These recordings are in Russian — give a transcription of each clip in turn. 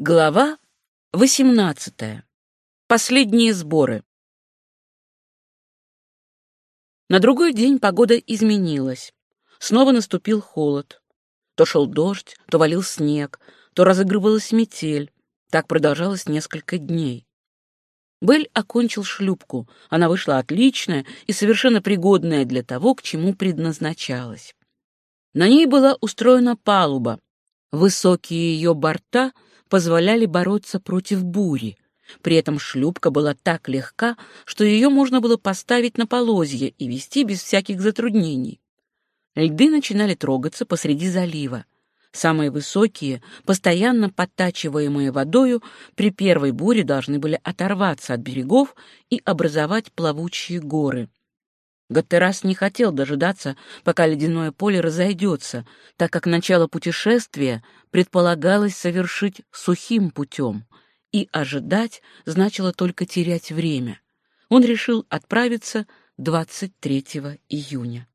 Глава 18. Последние сборы. На другой день погода изменилась. Снова наступил холод. То шел дождь, то валил снег, то разыгрывалась метель. Так продолжалось несколько дней. Белль окончил шлюпку. Она вышла отличная и совершенно пригодная для того, к чему предназначалась. На ней была устроена палуба. Высокие ее борта — позволяли бороться против бури. При этом шлюпка была так легка, что ее можно было поставить на полозье и вести без всяких затруднений. Льды начинали трогаться посреди залива. Самые высокие, постоянно подтачиваемые водою, при первой буре должны были оторваться от берегов и образовать плавучие горы. Гаттерас не хотел дожидаться, пока ледяное поле разойдется, так как начало путешествия предполагалось совершить сухим путем, и ожидать значило только терять время. Он решил отправиться 23 июня.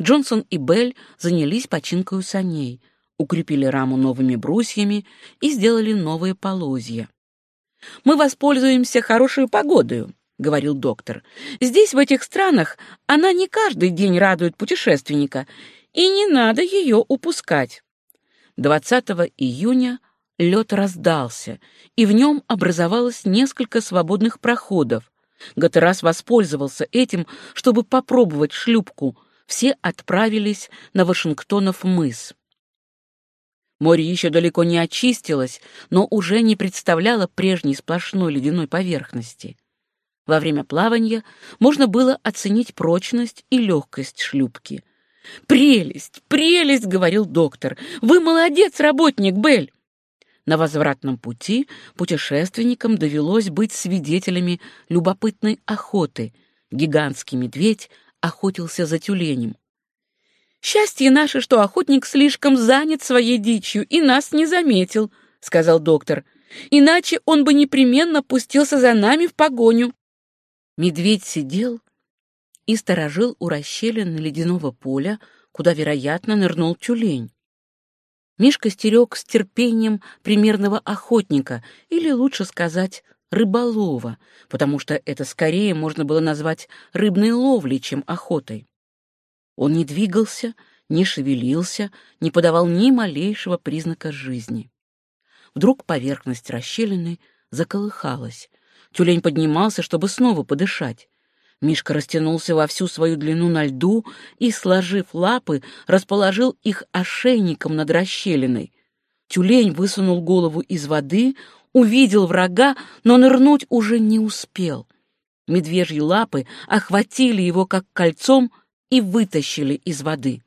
Джонсон и Белль занялись починкой саней, укрепили раму новыми брусьями и сделали новые полозья. «Мы воспользуемся хорошей погодой», — говорил доктор. «Здесь, в этих странах, она не каждый день радует путешественника, и не надо ее упускать». 20 июня лед раздался, и в нем образовалось несколько свободных проходов. Гатерас воспользовался этим, чтобы попробовать шлюпку. Все отправились на Вашингтонов мыс. Море еще далеко не очистилось, но уже не представляло прежней сплошной ледяной поверхности. Во время плавания можно было оценить прочность и легкость шлюпки. «Прелесть, прелесть!» — говорил доктор. «Вы молодец, работник, Бель!» На возвратном пути путешественникам довелось быть свидетелями любопытной охоты. Гигантский медведь охотился за тюленем. «Счастье наше, что охотник слишком занят своей дичью и нас не заметил», — сказал доктор. «Иначе он бы непременно пустился за нами в погоню». Медведь сидел и сторожил у расщелины ледяного поля, куда, вероятно, нырнул тюлень. Мишка стерег с терпением примерного охотника, или, лучше сказать, рыболова, потому что это скорее можно было назвать рыбной ловлей, чем охотой. Он не двигался, не шевелился, не подавал ни малейшего признака жизни. Вдруг поверхность расщелины заколыхалась, Тюлень поднимался, чтобы снова подышать. Мишка растянулся во всю свою длину на льду и, сложив лапы, расположил их ошейником над расщелиной. Тюлень высунул голову из воды, увидел врага, но нырнуть уже не успел. Медвежьи лапы охватили его как кольцом и вытащили из воды.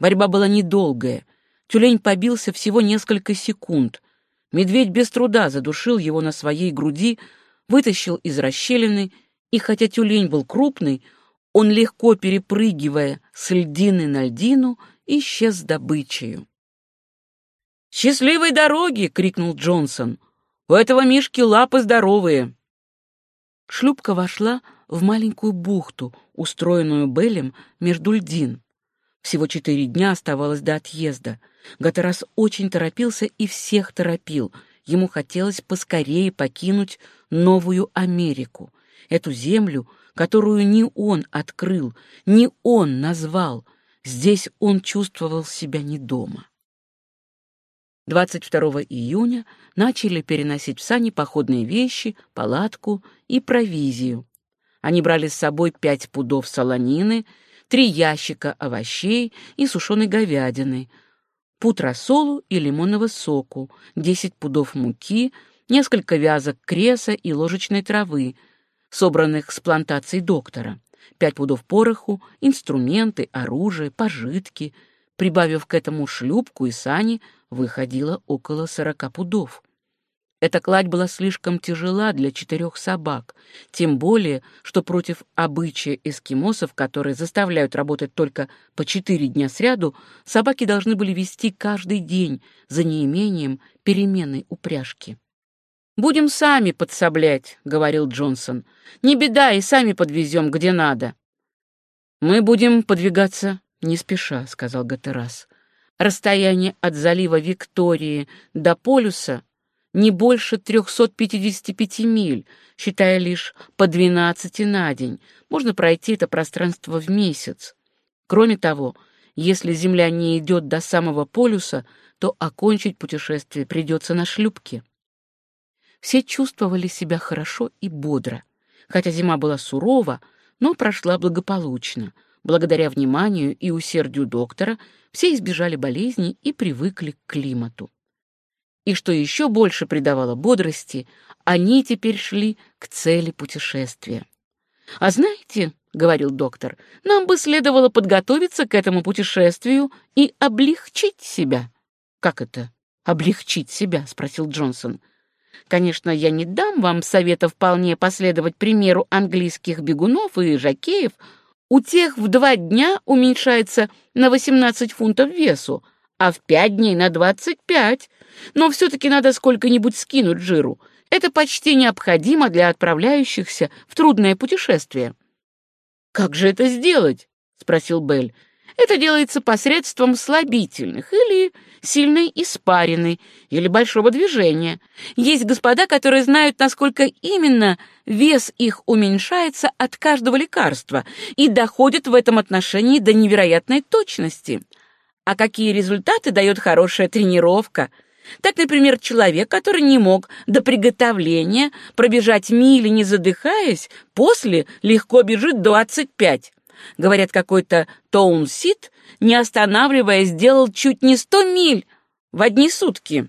Борьба была недолгая. Тюлень побился всего несколько секунд. Медведь без труда задушил его на своей груди, вытащил из расщелины, и хотя тюлень был крупный, он, легко перепрыгивая с льдины на льдину, исчез с добычею. «Счастливой дороги!» — крикнул Джонсон. «У этого Мишки лапы здоровые!» Шлюпка вошла в маленькую бухту, устроенную Белем между льдин. Всего четыре дня оставалось до отъезда. Гатерас очень торопился и всех торопил — Ему хотелось поскорее покинуть Новую Америку, эту землю, которую не он открыл, не он назвал. Здесь он чувствовал себя не дома. 22 июня начали переносить в сани походные вещи, палатку и провизию. Они брали с собой пять пудов солонины, три ящика овощей и сушеной говядины, пуд рассолу и лимонного соку, 10 пудов муки, несколько вязок креса и ложечной травы, собранных с плантаций доктора, 5 пудов пороху, инструменты, оружие, пожитки. Прибавив к этому шлюпку и сани, выходило около 40 пудов. Эта кладь была слишком тяжела для четырех собак, тем более, что против обычая эскимосов, которые заставляют работать только по четыре дня сряду, собаки должны были вести каждый день за неимением переменной упряжки. «Будем сами подсоблять», — говорил Джонсон. «Не беда, и сами подвезем, где надо». «Мы будем подвигаться не спеша», — сказал Гатерас. «Расстояние от залива Виктории до полюса — не больше 355 миль, считая лишь по 12 на день. Можно пройти это пространство в месяц. Кроме того, если Земля не идет до самого полюса, то окончить путешествие придется на шлюпке. Все чувствовали себя хорошо и бодро. Хотя зима была сурова, но прошла благополучно. Благодаря вниманию и усердию доктора все избежали болезней и привыкли к климату. И что еще больше придавало бодрости, они теперь шли к цели путешествия. «А знаете, — говорил доктор, — нам бы следовало подготовиться к этому путешествию и облегчить себя». «Как это? Облегчить себя?» — спросил Джонсон. «Конечно, я не дам вам совета вполне последовать примеру английских бегунов и жакеев. У тех в два дня уменьшается на 18 фунтов весу, а в пять дней на 25. Но все-таки надо сколько-нибудь скинуть жиру. Это почти необходимо для отправляющихся в трудное путешествие». «Как же это сделать?» — спросил Белль. Это делается посредством слабительных или сильной испарины, или большого движения. Есть господа, которые знают, насколько именно вес их уменьшается от каждого лекарства и доходят в этом отношении до невероятной точности. А какие результаты дает хорошая тренировка? Так, например, человек, который не мог до приготовления пробежать мили, не задыхаясь, после легко бежит 25. Говорят, какой-то Тоунсит, не останавливаясь, сделал чуть не сто миль в одни сутки.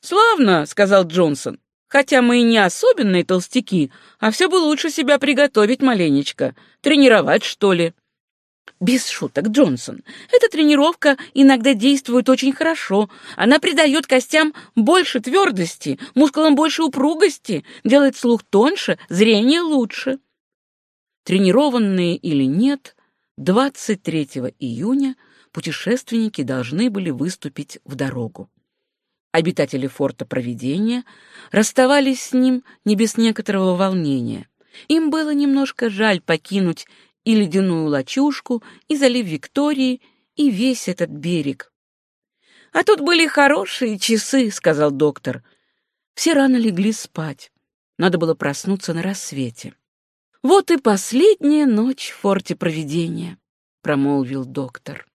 «Славно», — сказал Джонсон. «Хотя мы и не особенные толстяки, а все бы лучше себя приготовить маленечко. Тренировать, что ли?» Без шуток, Джонсон. Эта тренировка иногда действует очень хорошо. Она придает костям больше твердости, мускулам больше упругости, делает слух тоньше, зрение лучше. Тренированные или нет, 23 июня путешественники должны были выступить в дорогу. Обитатели форта Провидения расставались с ним не без некоторого волнения. Им было немножко жаль покинуть и ледяную лачушку, и залив Виктории, и весь этот берег. «А тут были хорошие часы», — сказал доктор. Все рано легли спать. Надо было проснуться на рассвете. «Вот и последняя ночь в форте провидения», — промолвил доктор.